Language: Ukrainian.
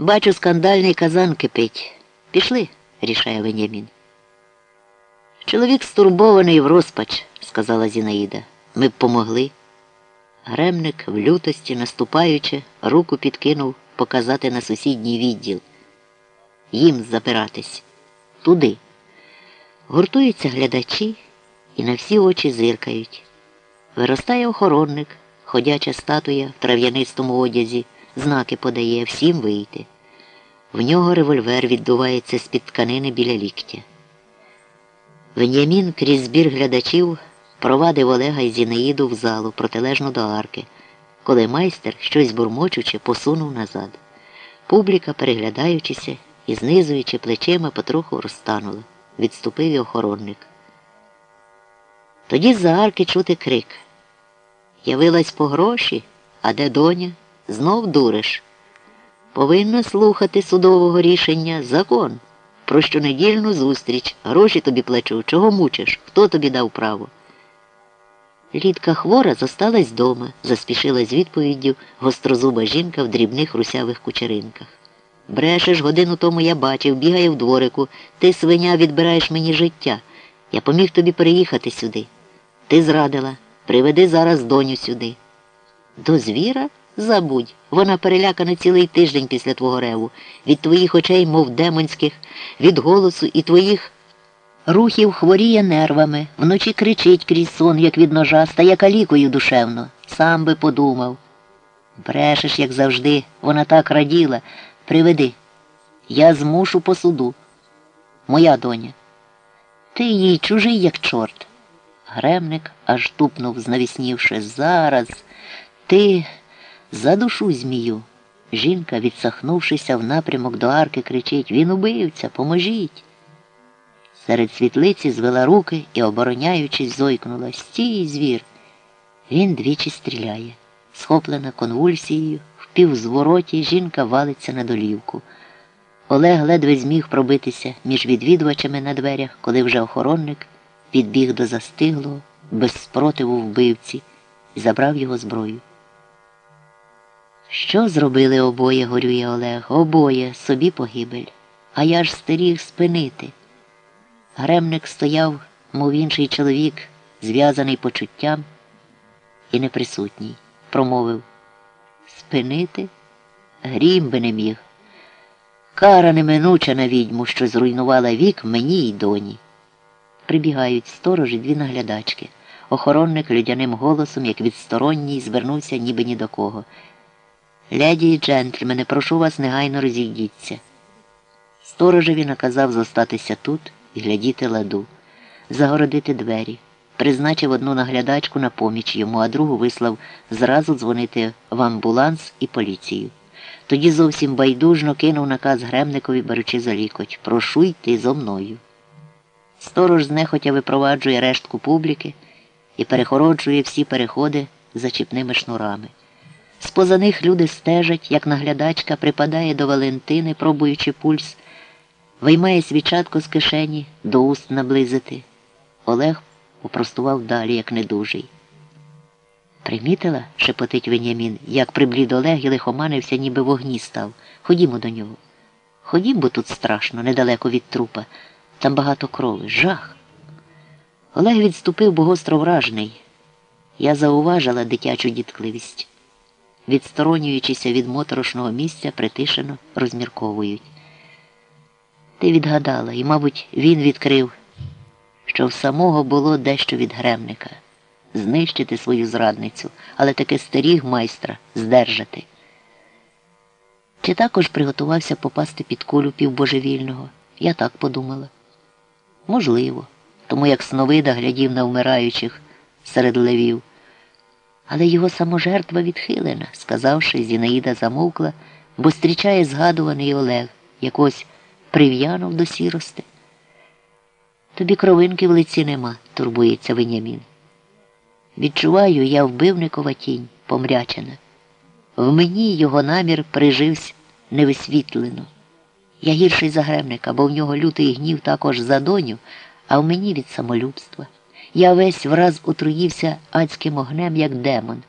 Бачу, скандальний казан кипить. Пішли, рішає Венямін. Чоловік стурбований в розпач, сказала Зінаїда. Ми б помогли. Гремник в лютості, наступаючи, руку підкинув показати на сусідній відділ. Їм запиратись. Туди. Гуртуються глядачі і на всі очі зиркають. Виростає охоронник, ходяча статуя в трав'янистому одязі, знаки подає всім вийти. В нього револьвер віддувається з-під тканини біля ліктя. Венямін крізь збір глядачів провадив Олега і Зінаїду в залу, протилежну до арки, коли майстер, щось бурмочучи, посунув назад. Публіка, переглядаючися і знизуючи плечима, потроху розтанула. Відступив і охоронник. Тоді з-за арки чути крик. Явилась по гроші, а де доня? Знов дуриш. Повинна слухати судового рішення закон. Про щонедільну зустріч. Гроші тобі плачу. Чого мучиш? Хто тобі дав право? Лідка хвора зосталась дома, заспішила з відповіддю гострозуба жінка в дрібних русявих кучеринках. Брешеш, годину тому я бачив, бігає в дворику. Ти, свиня, відбираєш мені життя. Я поміг тобі переїхати сюди. Ти зрадила. Приведи зараз доню сюди. До звіра? Забудь. Вона перелякана цілий тиждень після твого реву, від твоїх очей, мов демонських, від голосу і твоїх рухів хворіє нервами, вночі кричить крізь сон, як від ножа, стає калікою душевно. Сам би подумав. Брешеш, як завжди, вона так раділа. Приведи. Я змушу по суду. Моя доня. Ти їй чужий, як чорт. Гремник аж тупнув, знавіснівши. Зараз ти задушу змію. Жінка, відсахнувшися в напрямок до арки, кричить Він убивця, поможіть. Серед світлиці звела руки і, обороняючись, зойкнула Стій, звір. Він двічі стріляє. Схоплена конвульсією, в півзвороті жінка валиться на долівку. Олег ледве зміг пробитися між відвідувачами на дверях, коли вже охоронник підбіг до застиглого, без спротиву вбивці і забрав його зброю. Що зробили обоє, горює Олег, обоє собі погибель, а я ж стеріг спинити. Гремник стояв, мов інший чоловік, зв'язаний почуттям і неприсутній, промовив Спинити? Грім би не міг. Кара неминуча на відьму, що зруйнувала вік мені й доні. Прибігають сторожі дві наглядачки. Охоронник людяним голосом, як відсторонній, звернувся ніби ні до кого. Леді і джентльмени, прошу вас негайно розійдіться. Сторожеві наказав зостатися тут і глядіти ладу, загородити двері. Призначив одну наглядачку на поміч йому, а другу вислав зразу дзвонити в амбуланс і поліцію. Тоді зовсім байдужно кинув наказ Гремникові, беручи за лікоть Прошу йти зо мною. Сторож знехотя випроваджує рештку публіки і перехороджує всі переходи зачіпними шнурами. Споза них люди стежать, як наглядачка припадає до Валентини, пробуючи пульс, виймає свічатку з кишені, до уст наблизити. Олег попростував далі, як недужий. Примітила, шепотить Венямін, як приблід Олег і лихоманився, ніби вогні став. Ходімо до нього. Ходім, бо тут страшно, недалеко від трупа. Там багато крови. Жах. Олег відступив, бо гостро вражений. Я зауважила дитячу діткливість. Відсторонюючися від моторошного місця, притишено розмірковують. Ти відгадала, і, мабуть, він відкрив, що в самого було дещо від гремника знищити свою зрадницю, але таки стеріг майстра здержати. Чи також приготувався попасти під кулю півбожевільного? Я так подумала. Можливо, тому як сновида глядів на вмираючих серед левів. Але його саможертва відхилена, сказавши, Зінаїда замовкла, бо зустрічає згадуваний Олег, якось прив'янув до сірости. Тобі кровинки в лиці нема, турбується Венямін. Відчуваю, я вбивникова тінь, помрячена. В мені його намір прижився невисвітлено. Я гірший за гремника, бо в нього лютий гнів також за доню, а в мені від самолюбства. Я весь враз отруївся адським огнем, як демон.